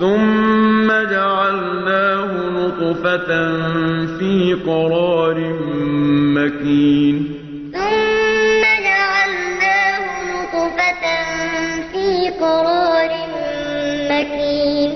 ثم جعلناه نطفة في قرار مكين ثم جعلناه نطفة في قرار مكين